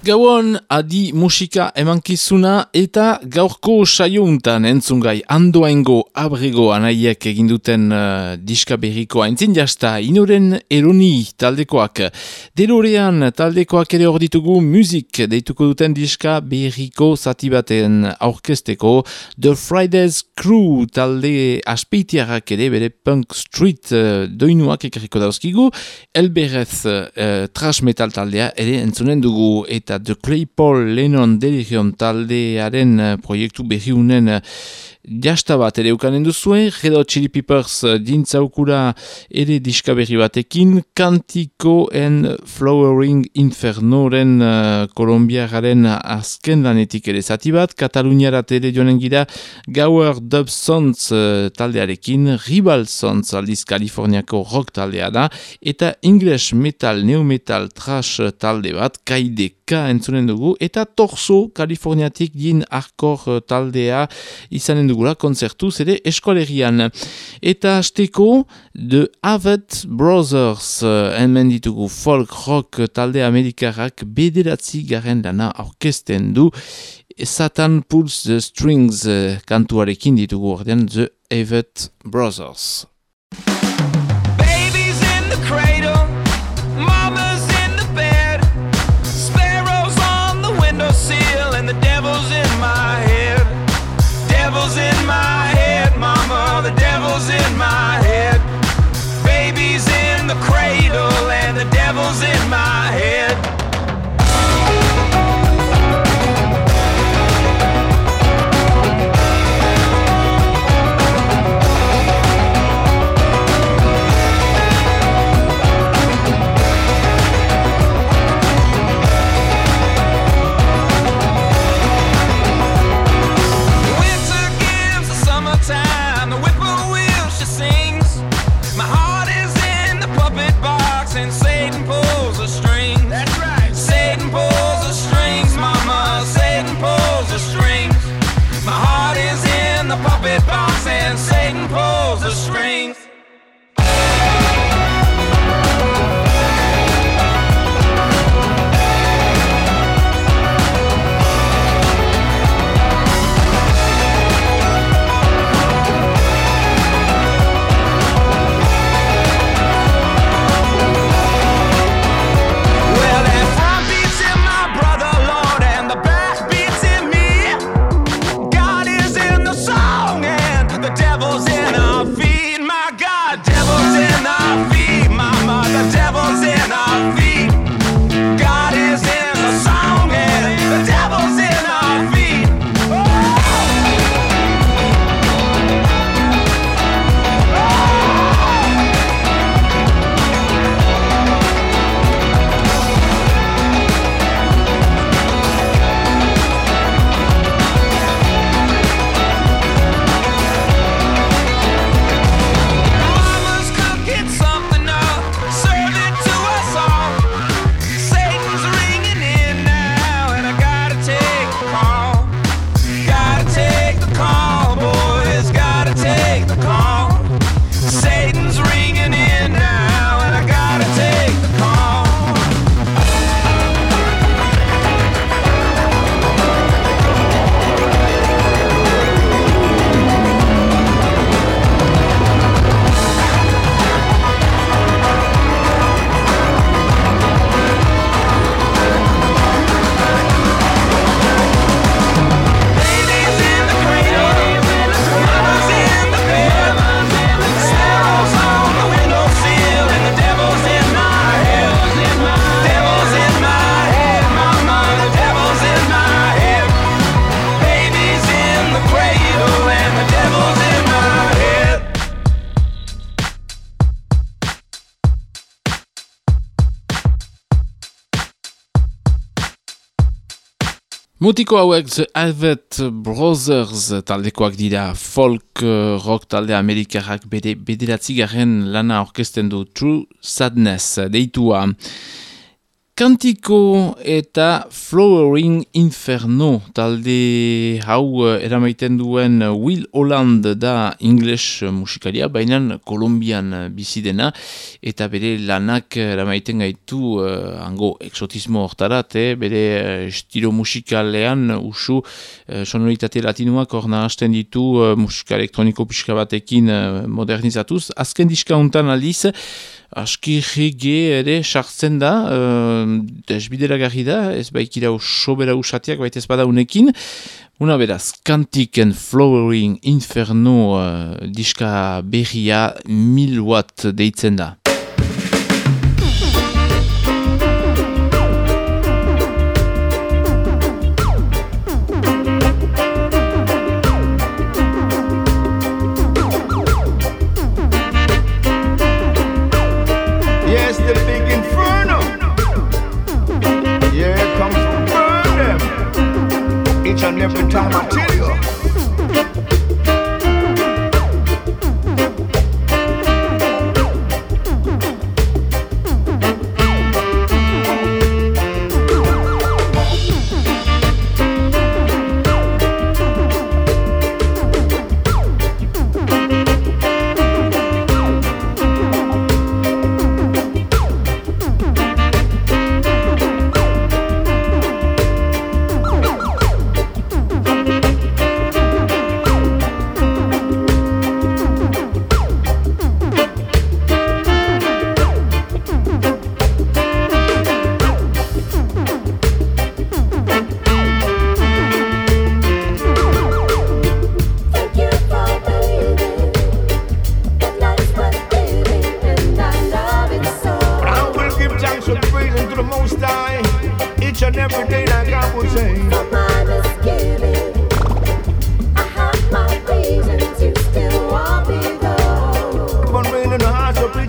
Gauan adi musika emankizuna eta gaurko saiountan entzungai andoaingo abrego anaiek eginduten uh, diska berriko aintzin jasta inoren eroni taldekoak. Delorean taldekoak ere hor ditugu musik deituko duten diska berriko zati baten aurkesteko The Fridays Crew talde aspeitiarrak ere bere punk street uh, doinuak ekarriko dauzkigu Elberez uh, trash metal taldea ere entzunen dugu eta The Claypool Lennon Delirium taldearen uh, proiektu berriunen uh, jasta bat ere ukanen duzue, Red Hot Chili Peppers uh, dintzaukura ere diska berri batekin, Kantico and Flowering Infernoren uh, kolombiararen azken lanetik ere zati bat, Kataluniarat ere joanen gira Gower Dub Sons uh, taldearekin, Rival Sons aldiz Kaliforniako rock taldea da, eta English Metal, Neo Metal, Trash talde bat, KIDK entzunen dugu, eta Torso, Kaliforniatik din uh, taldea izanen dugula konzertuz ere eskolerian. Eta hasteko The Avet Brothers uh, hemen ditugu folk rock talde amerikarrak bederatzi garen lana orkesten du Satan Pulls the Strings uh, kantuarekin ditugu ordean The Avet Brothers. Mutiko hauek The Alvet Brothers taldekoak dira folk uh, rock talde amerikarrak bere bederatzigarren lana orkesten du True Sadness deitua. Kantiko eta Flowering Inferno talde hau uh, eramaiten duen Will Holland da English musikaria, baina Kolombian bizi dena eta bere lanak eramaiten gaitu uh, hango exotismo hortarat, eh? bere estilo musikalean usu uh, sonoritate latinuak hor hasten ditu uh, musika elektroniko pixka batekin uh, modernizatuz. Azken diska untan aldiz, aski rege ere sartzen da, uh, desbidera garri da, ez baikira sobera usatiak, baita ez bada unekin. Una beraz, Cantic and Flowering Inferno uh, diska berria mil watt deitzen da.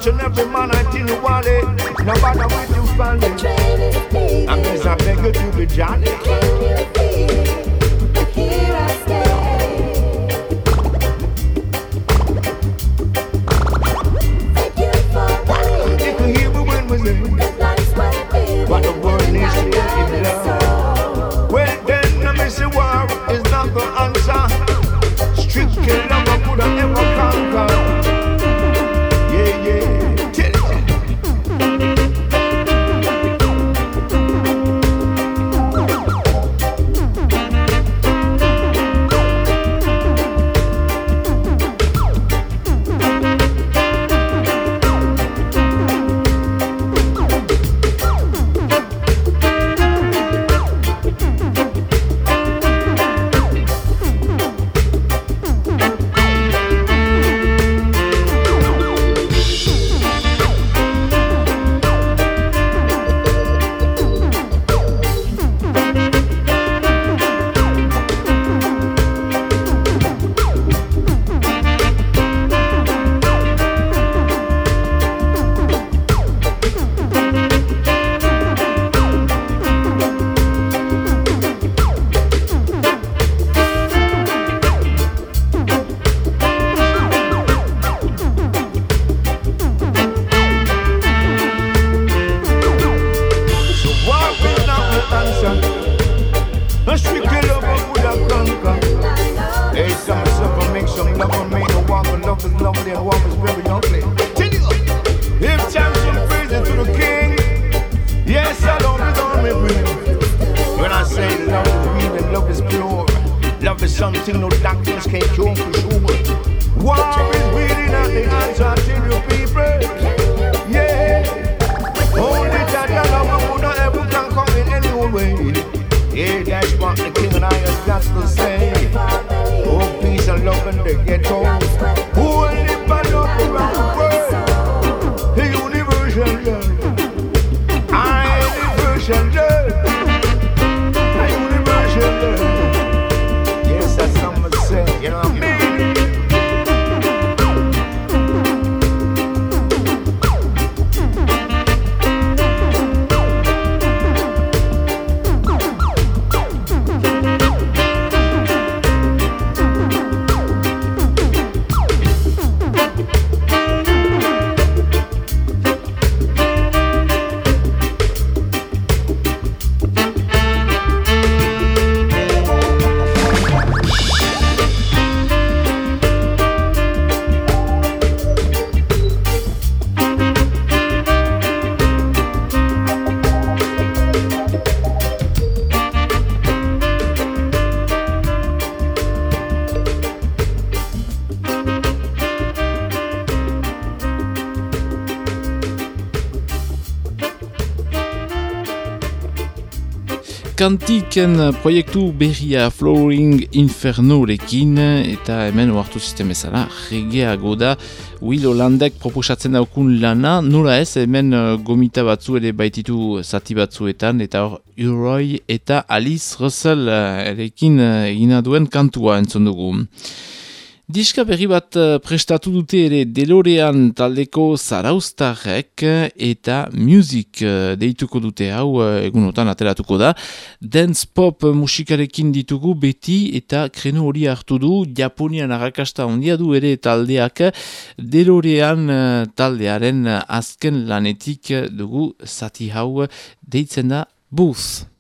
Each and every man, I tell you it. No matter what eh? you find I guess I beg you to be jolly. Something no doctors can cure for sure. War is really not the answer to you people. Yeah. Only that love would not ever can come in any old way. Yeah, that's what the king and I has got to say. Oh, peace and love in the ghetto. Kantiken proiektu berria Flowering Infernorekin eta hemen oartu sistem ezala regeago da Will Hollandek proposatzen daukun lana nola ez hemen uh, gomita batzu ere baititu zati batzuetan eta hor Uroy eta Alice Russell uh, erekin uh, egina duen kantua entzun dugu. Diska berri bat eh, prestatu dute ere Delorean taldeko zaraustarrek eta music eh, deituko dute hau eh, egunotan ateratuko da. Dance pop musikarekin ditugu beti eta kreno hori hartu du Japonian arrakasta ondia du ere taldeak Delorean taldearen azken lanetik dugu zati hau deitzen da Booth.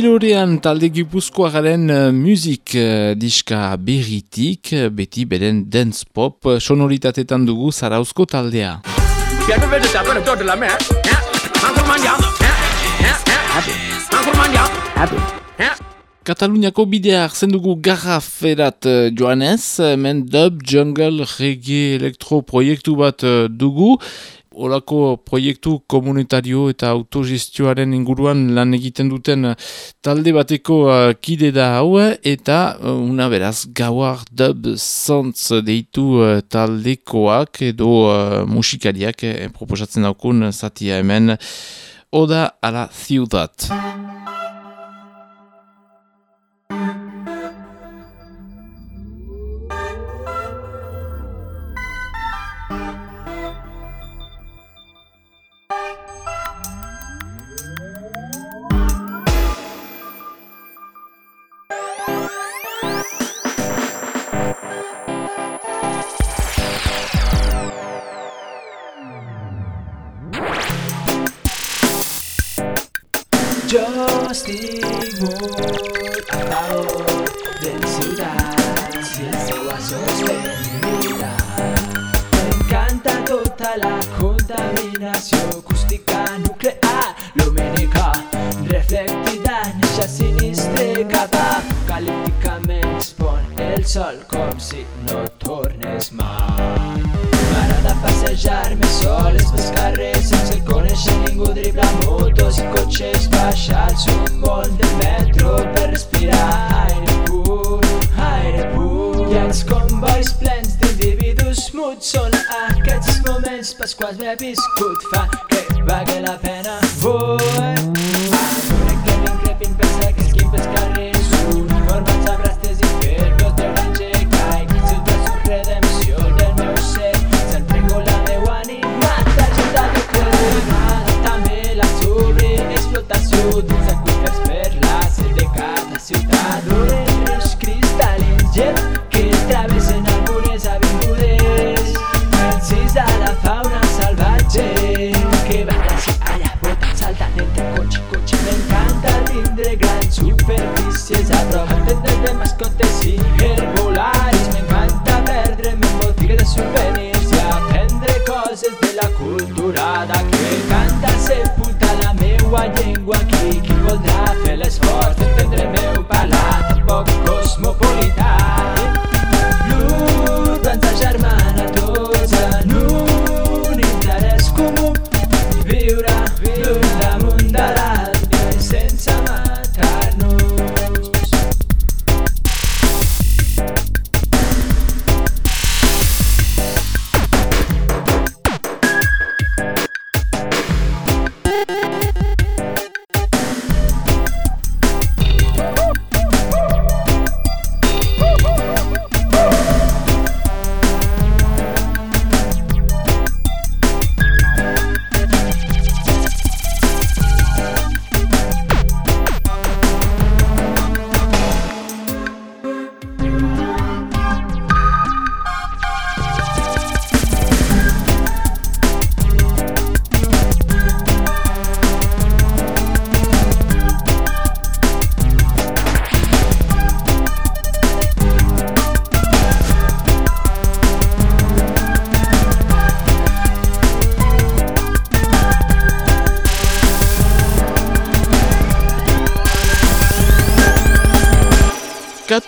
Belorean talde gipuzkoa garen eh, musik uh, eh, diska berritik, eh, beti beren dance pop uh, sonoritatetan dugu zarauzko taldea. Kataluniako bidea hartzen dugu garraferat joanez, men dub, jungle, reggae, elektro proiektu bat dugu, Olako proiektu komunitario eta autogestioaren inguruan lan egiten duten talde bateko uh, kide da hau eta uh, una beraz gauar dub sounds deitu uh, taldekoak edo uh, musikariak eh, proposatzen daukun zatia hemen. Oda a la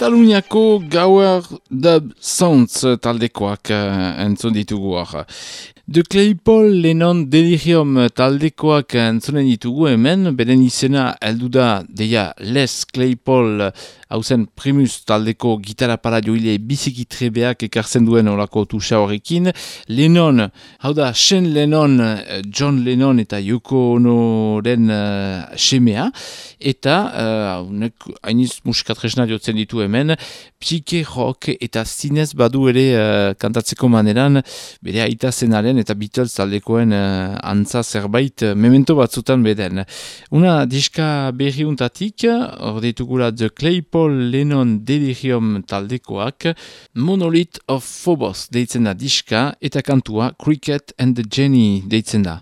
Kataluniako Gauer Dub Sounds taldekoak uh, entzun ditugu hor. De Claypole Lennon Delirium taldekoak entzunen ditugu hemen, beren izena heldu da deia Les Claypole hauzen primus taldeko gitara para joile biziki trebeak ekartzen duen olako tusa horrekin. Lennon, hau da, Sean Lennon, eh, John Lennon eta Yoko Onoren uh, semea, eta haunek hainiz musikatresna jotzen ditu hemen, psike rock eta zinez badu ere uh, kantatzeko maneran, bere aita zenaren eta Beatles taldekoen uh, antza zerbait uh, memento batzutan beden. Una diska berriuntatik, hor ditugula The Claypole Lennon Delirium taldekoak, Monolith of Phobos deitzen da diska, eta kantua Cricket and the Jenny deitzen da.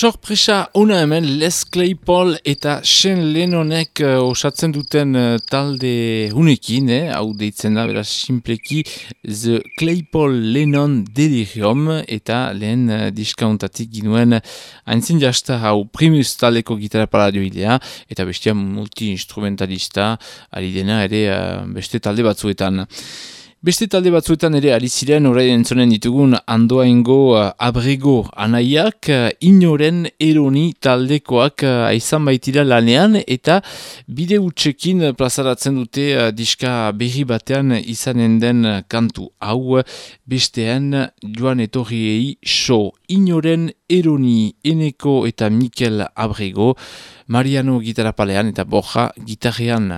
Sorpresa ona hemen Les Claypool eta Sean Lennonek uh, osatzen duten uh, talde hunekin, eh? hau deitzen da, beraz, simpleki The Claypool Lennon Delirium eta lehen uh, diskauntatik ginuen haintzin jasta hau primus taldeko gitarra paladio idea eta bestia multi-instrumentalista ari dena ere uh, beste talde batzuetan. Beste talde batzuetan ere ari ziren orain entzonen ditugun andoaingo uh, abrego anaiak uh, inoren eroni taldekoak uh, aizan baitira lanean eta bide utxekin plazaratzen dute uh, diska berri batean izanen den kantu hau bestean joan etorriei so inoren eroni eneko eta Mikel abrego Mariano gitarapalean eta boja gitarrean.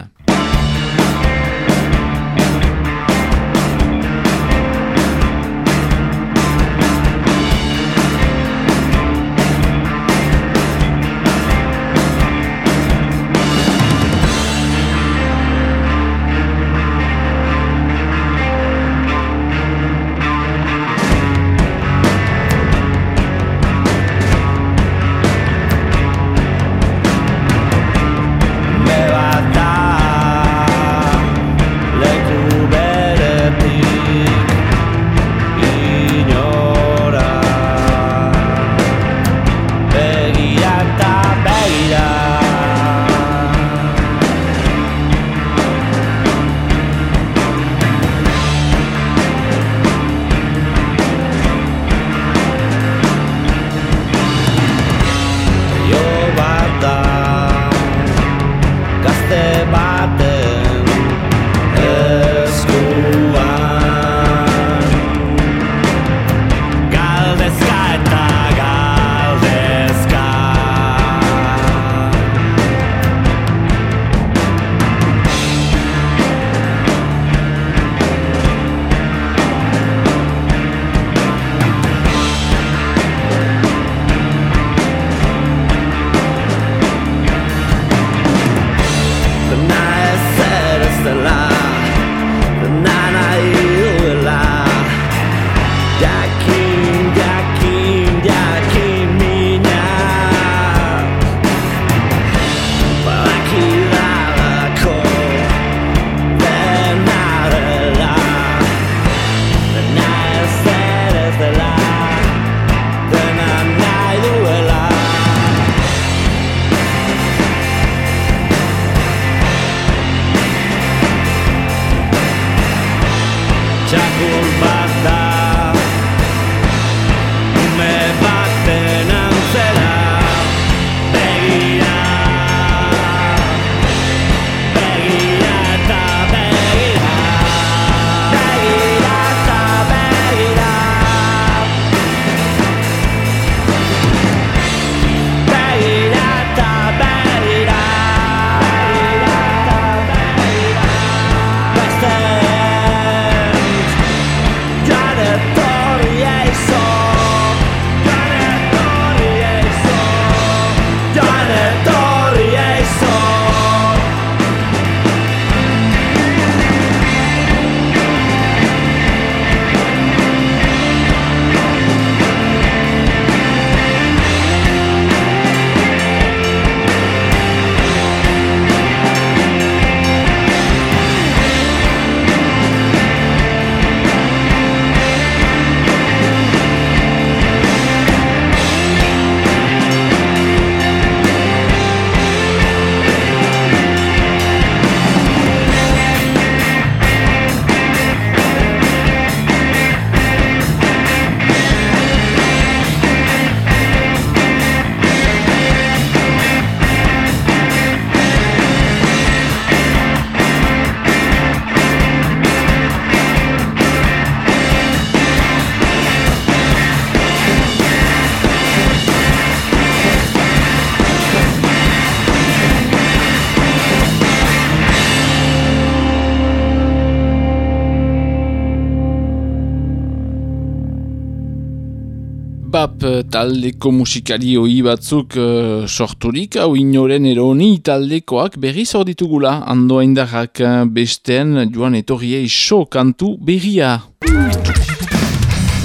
Bebop eh, taldeko musikari hoi batzuk uh, sorturik, hau inoren eroni taldekoak berriz hor ditugula, andoa indarrak eh, besten joan etorriei so kantu berria.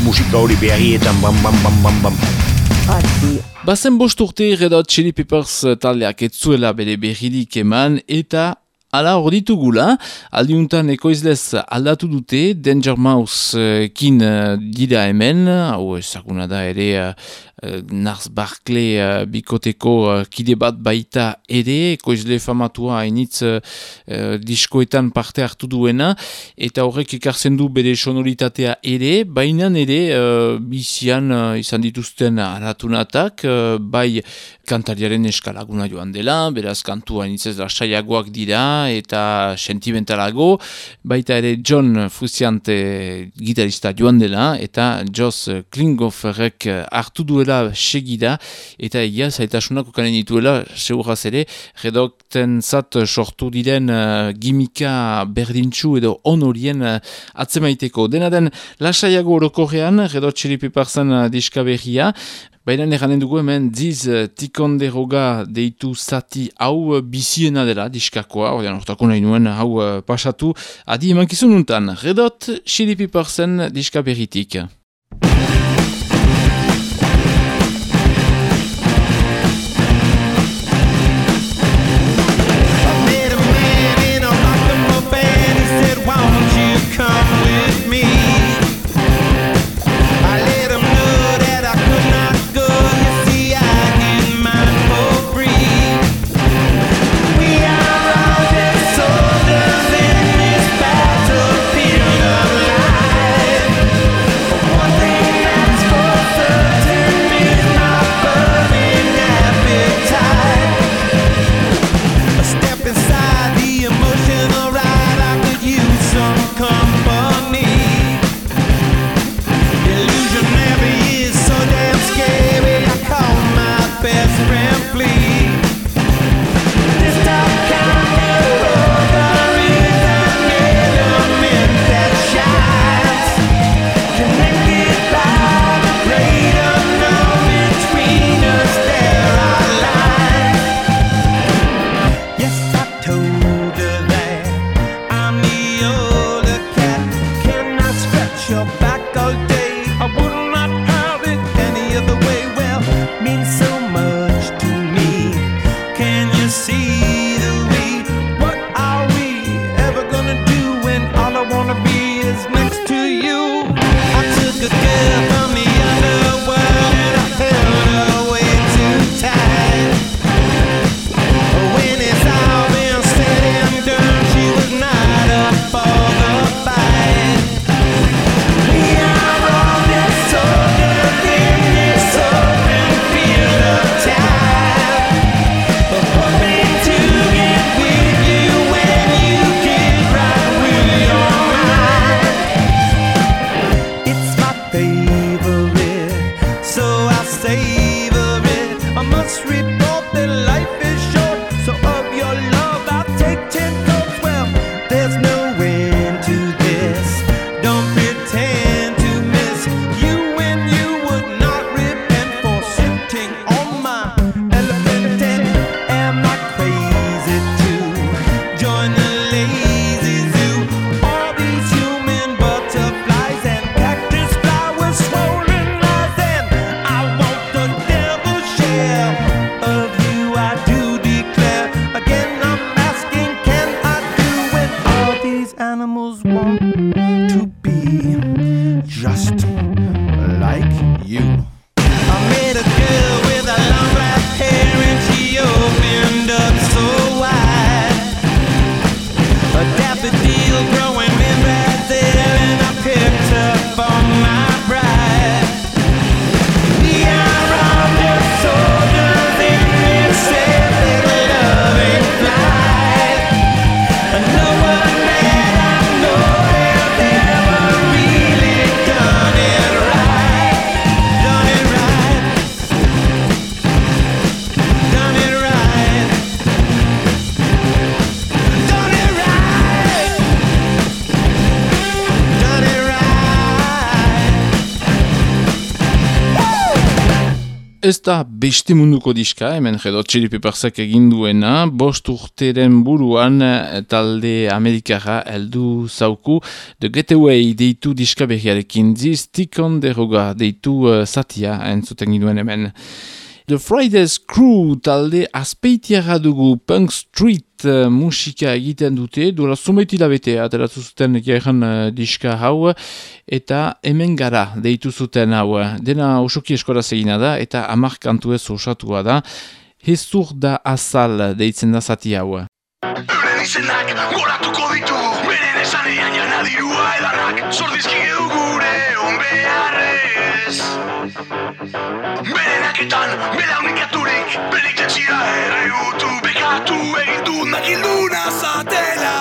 Musika hori beharietan bam bam bam bam bam. Bazen bost urte Red Hot Chili Peppers taldeak etzuela bere berririk eman eta Ala hor ditugula, aldiuntan ekoizlez aldatu dute, Danger Mouse uh, dira hemen, hau ezaguna da ere uh, Nars Barclay uh, bikoteko kide bat baita ere, ekoizle famatua hainitz diskoetan parte hartu duena, eta horrek ekartzen du bere sonoritatea ere, baina ere bizian izan dituzten aratunatak, bai kantariaren eskalaguna joan dela, beraz kantua hainitz ez lasaiagoak dira, eta sentimentalago, baita ere John Fusiante gitarista joan dela, eta Joss Klinghofferrek hartu duela segida, eta egia zaitasunak okanen dituela, seguraz ere, redokten zat sortu diren uh, gimika berdintxu edo honorien uh, atzemaiteko. Dena den, lasaiago orokorrean, redot txeripiparzen uh, diska berria, Baina eranen dugu hemen diz uh, tikonderoga deitu zati hau uh, biziena dela diskakoa, ordean ortako nahi nuen hau uh, pasatu, adi eman kizununtan, redot xilipiparzen diska berritik. My favorite, so I savor it. I must report ez da beste munduko diska, hemen jedo Chili Peppersak egin duena, bost urteren buruan eh, talde Amerikara heldu zauku, The Getaway deitu diska berriarekin, This Stick on the Roga deitu uh, satia entzuten ginduen hemen. The Fridays Crew talde azpeitiara dugu Punk Street uh, musika egiten dute, duela zumeti labete ateratu zuten geren uh, diska hau, eta hemen gara deitu zuten hau. Dena osoki eskora zegina da, eta amark kantu ez osatua da, hezur da azal deitzen da zati hau. Euren izenak goratuko ditu Beren esanean jana dirua edanak Zordizkige du gure onbeharrez Beren aketan belaunikaturik Berik jetxia erregutu Bekatu egintu nakilduna zatela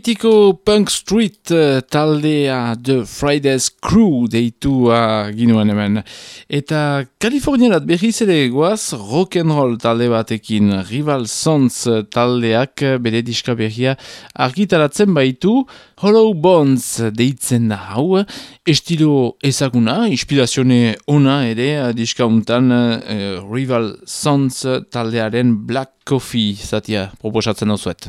Mitiko Punk Street uh, taldea The Friday's Crew deitu uh, ginuen hemen. Eta Kalifornianat berriz ere goaz rock'n'roll talde batekin Rival Sons uh, taldeak bere diska berria argitaratzen baitu Hollow Bones deitzen da hau. Estilo ezaguna, inspirazione ona ere diskauntan uh, Rival Sons taldearen Black Coffee zatia proposatzen osuet.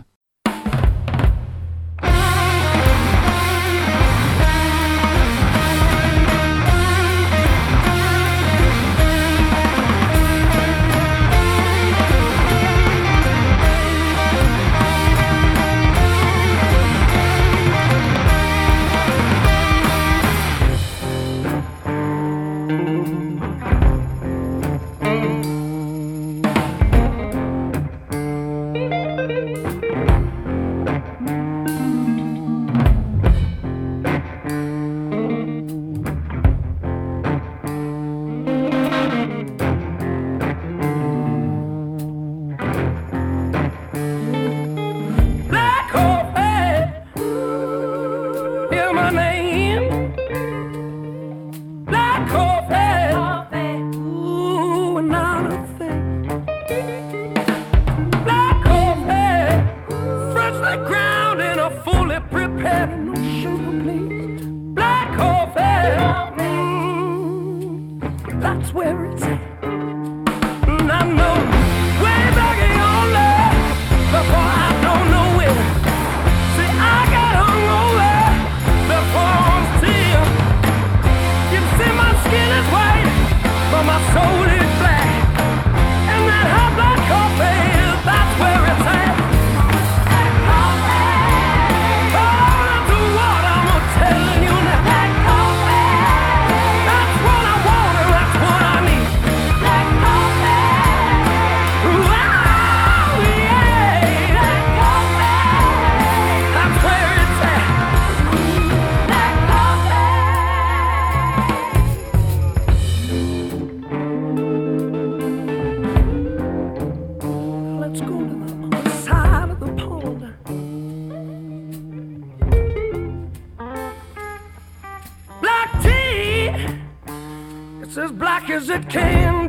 as black as it can.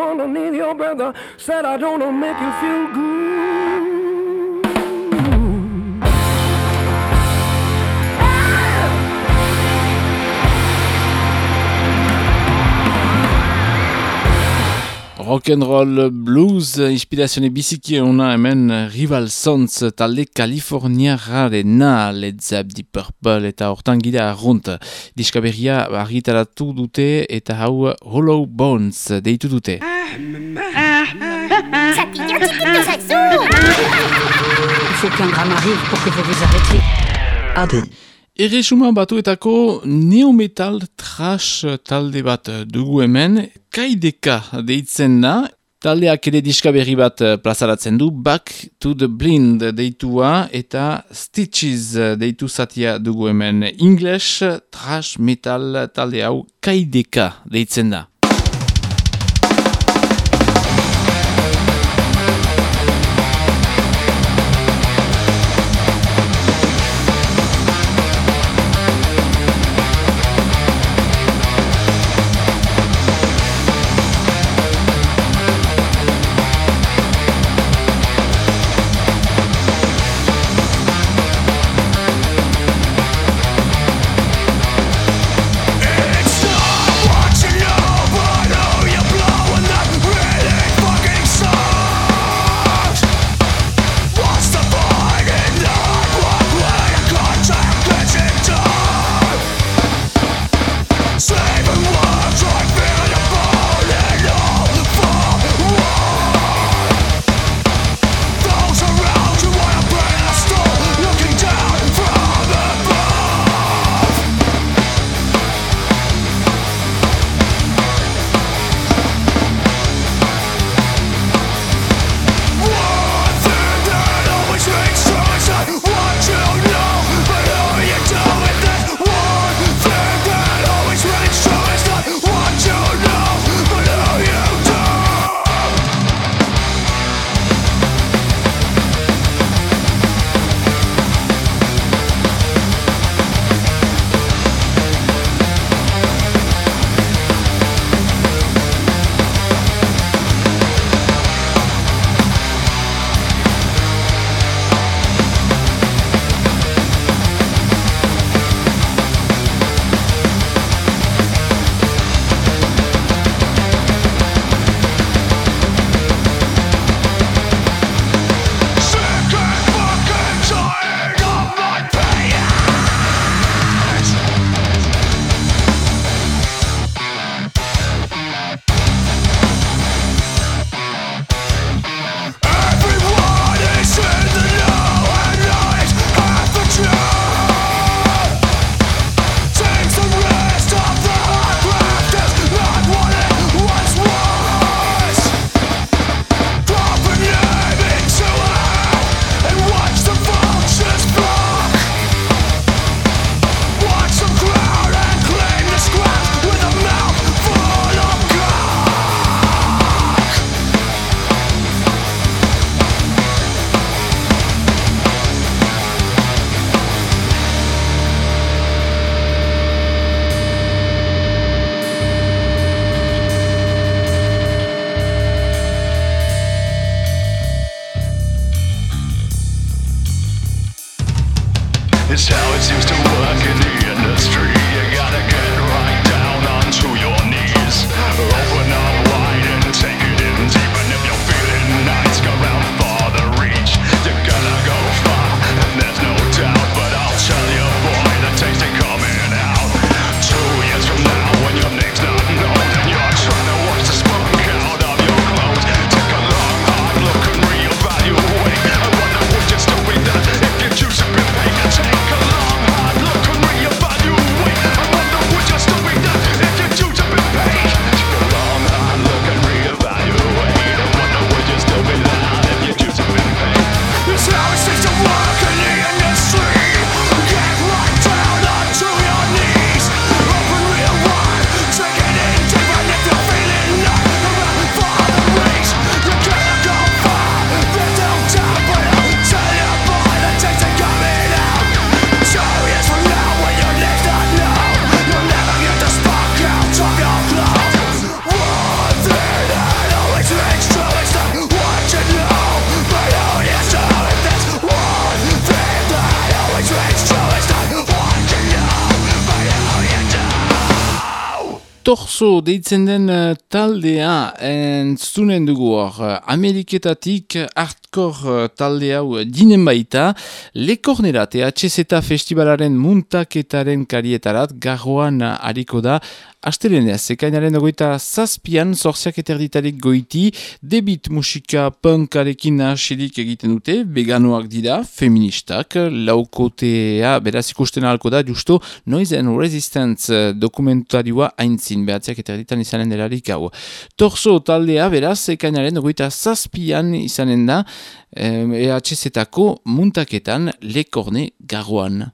I'm gonna need your brother. Said I don't wanna make you feel good. Rock'n'Roll Blues ispirazione biziki ona hemen Rival Sons talde Kaliforniararen Led Zepp Deep Purple eta hortan gira arrunt diska argitaratu dute eta hau Hollow Bones deitu dute Il faut qu'un drame arrive pour que vous Erresuma batuetako neometal trash talde bat dugu hemen, kaideka deitzen da, taldeak ere diska berri bat eh, plazaratzen du, Back to the Blind deitua eta Stitches deitu zatia dugu hemen, English trash metal talde hau kaideka deitzen da. Torso deitzen den uh, taldea entzunen dugu hor. Uh, Ameriketatik hardcore uh, talde hau dinen baita. Lekornera THZ festivalaren muntaketaren karietarat garroan hariko da Astelenez, ekainaren ogoita zazpian, zorziak eterditarik goiti, debit musika punkarekin nahasirik egiten dute, veganoak dira, feministak, laukotea, beraz ikusten ahalko da, justo, Noise and Resistance dokumentarioa haintzin, behatziak eterditan izanen delarik hau. Torso taldea, beraz, ekainaren ogoita zazpian izanen da, EHZ-etako muntaketan lekorne garroan.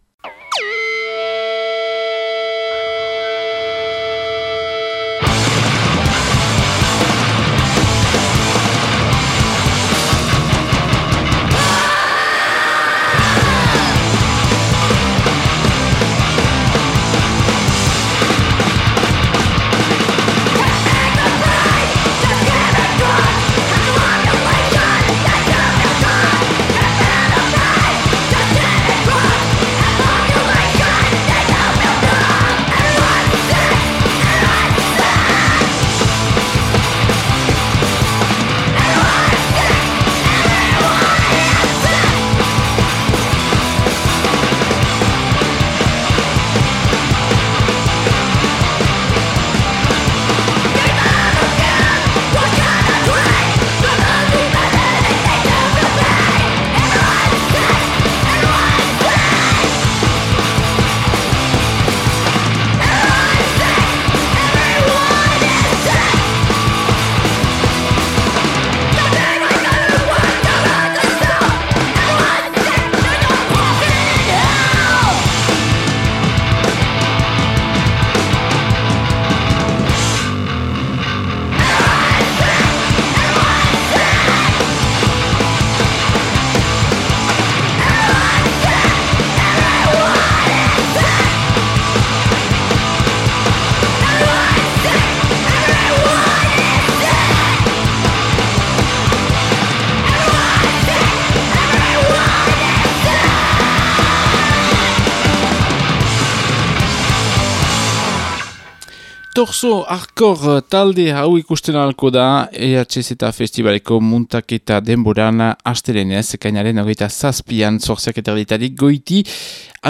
Torso Arkor talde hau ikusten alko da EHZ eta festivaleko muntaketa denboran astelenez, kainaren hogeita zazpian zorziak eta ditarik goiti.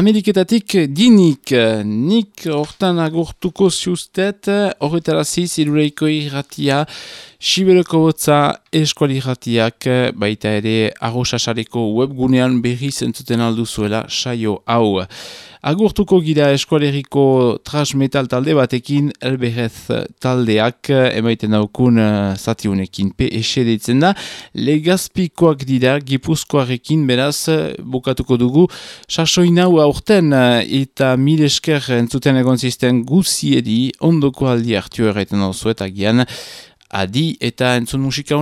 Ameriketatik dinik, nik hortan agurtuko ziustet, horretaraziz irureiko irratia, Siberoko botza eskuali jatiak baita ere arrosasareko webgunean berri zentzuten alduzuela saio hau. Agurtuko gira eskualeriko trash metal talde batekin elberrez taldeak emaiten daukun zatiunekin PS deitzen da. Legazpikoak dira gipuzkoarekin beraz bukatuko dugu. Sasoinau aurten eta mil esker entzuten egon zisten guziedi ondoko aldi hartio erraiten hau zuetagian. Adi eta entzun musika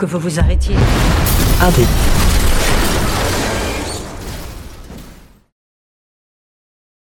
que vous vous arrêtiez.